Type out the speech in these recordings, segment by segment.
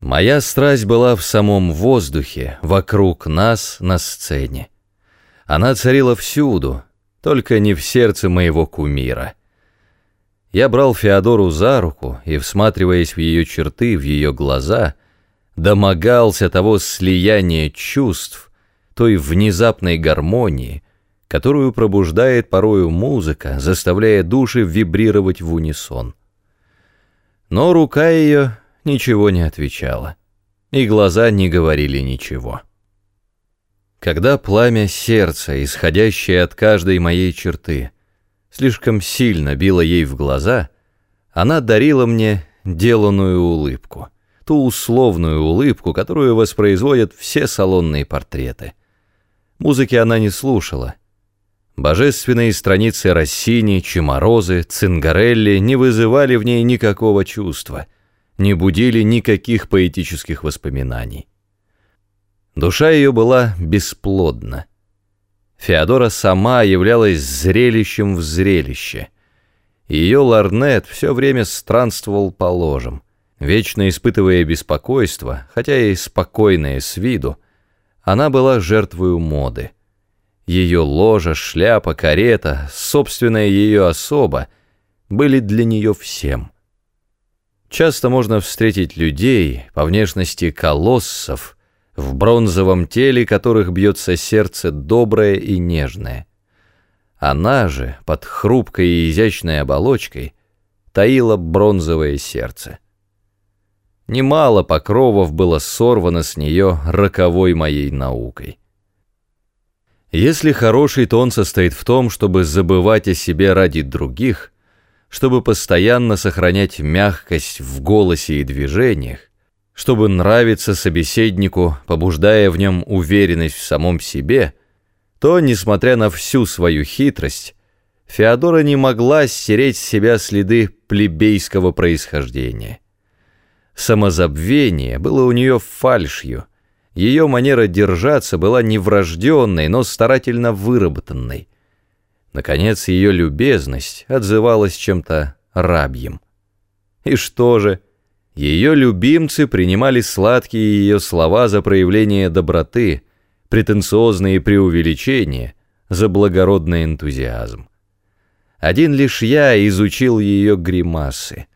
Моя страсть была в самом воздухе, вокруг нас на сцене. Она царила всюду, только не в сердце моего кумира. Я брал Феодору за руку и, всматриваясь в ее черты, в ее глаза, домогался того слияния чувств, той внезапной гармонии, которую пробуждает порою музыка, заставляя души вибрировать в унисон. Но рука ее ничего не отвечала, и глаза не говорили ничего. Когда пламя сердца, исходящее от каждой моей черты, слишком сильно било ей в глаза, она дарила мне деланную улыбку, ту условную улыбку, которую воспроизводят все салонные портреты. Музыки она не слушала. Божественные страницы Россини, Чеморозы, Цингарелли не вызывали в ней никакого чувства — не будили никаких поэтических воспоминаний. Душа ее была бесплодна. Феодора сама являлась зрелищем в зрелище. Ее ларнет все время странствовал по ложам, вечно испытывая беспокойство, хотя и спокойное с виду, она была жертвою моды. Ее ложа, шляпа, карета, собственная ее особа были для нее всем — Часто можно встретить людей по внешности колоссов, в бронзовом теле которых бьется сердце доброе и нежное. Она же, под хрупкой и изящной оболочкой, таила бронзовое сердце. Немало покровов было сорвано с нее роковой моей наукой. Если хороший тон состоит в том, чтобы забывать о себе ради других — чтобы постоянно сохранять мягкость в голосе и движениях, чтобы нравиться собеседнику, побуждая в нем уверенность в самом себе, то, несмотря на всю свою хитрость, Феодора не могла стереть с себя следы плебейского происхождения. Самозабвение было у нее фальшью, ее манера держаться была не врожденной, но старательно выработанной – Наконец, ее любезность отзывалась чем-то рабьем. И что же? Ее любимцы принимали сладкие ее слова за проявление доброты, претенциозные преувеличения, за благородный энтузиазм. Один лишь я изучил ее гримасы,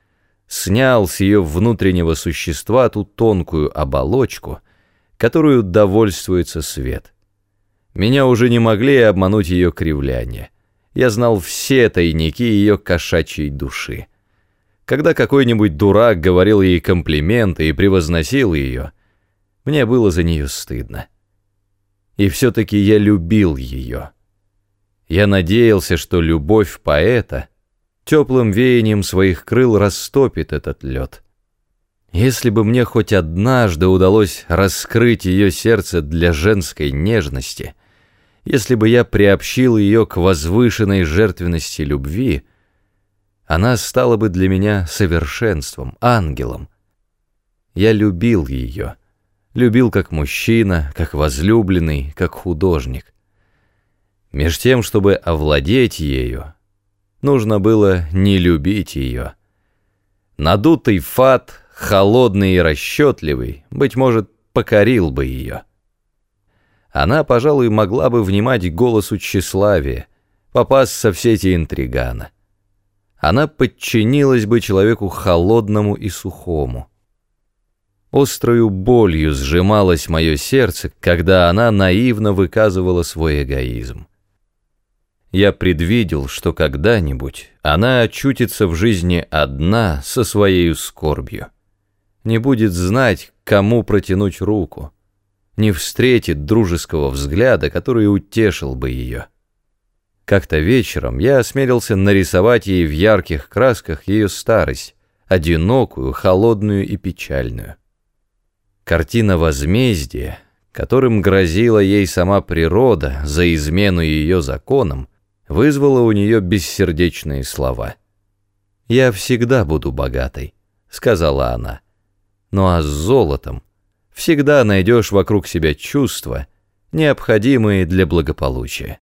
снял с ее внутреннего существа ту тонкую оболочку, которую довольствуется свет. Меня уже не могли обмануть ее кривляния я знал все тайники ее кошачьей души. Когда какой-нибудь дурак говорил ей комплименты и превозносил ее, мне было за нее стыдно. И все-таки я любил ее. Я надеялся, что любовь поэта теплым веянием своих крыл растопит этот лед. Если бы мне хоть однажды удалось раскрыть ее сердце для женской нежности — если бы я приобщил ее к возвышенной жертвенности любви, она стала бы для меня совершенством, ангелом. Я любил ее, любил как мужчина, как возлюбленный, как художник. Меж тем, чтобы овладеть ею, нужно было не любить ее. Надутый фат, холодный и расчетливый, быть может, покорил бы ее она, пожалуй, могла бы внимать голосу тщеславия, попасться в сети интригана. Она подчинилась бы человеку холодному и сухому. Острою болью сжималось мое сердце, когда она наивно выказывала свой эгоизм. Я предвидел, что когда-нибудь она очутится в жизни одна со своей скорбью. Не будет знать, кому протянуть руку не встретит дружеского взгляда, который утешил бы ее. Как-то вечером я осмелился нарисовать ей в ярких красках ее старость, одинокую, холодную и печальную. Картина возмездия, которым грозила ей сама природа за измену ее законам, вызвала у нее бессердечные слова. «Я всегда буду богатой», — сказала она. «Ну а с золотом всегда найдешь вокруг себя чувства, необходимые для благополучия.